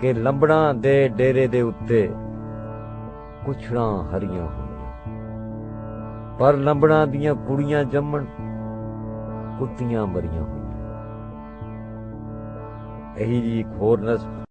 ਕਿ ਲੰਬੜਾਂ ਦੇ ਡੇਰੇ ਦੇ ਉੱਤੇ ਕੁਛੜਾਂ ਹਰੀਆਂ ਹੋਈਆਂ। ਪਰ ਲੰਬੜਾਂ ਦੀਆਂ ਕੁੜੀਆਂ ਜੰਮਣ, ਕੁੱਤੀਆਂ ਮਰੀਆਂ ਹੋਈਆਂ। ਇਹੀ ਜੀ ਇੱਕ ਹੋਰ ਨਸਬ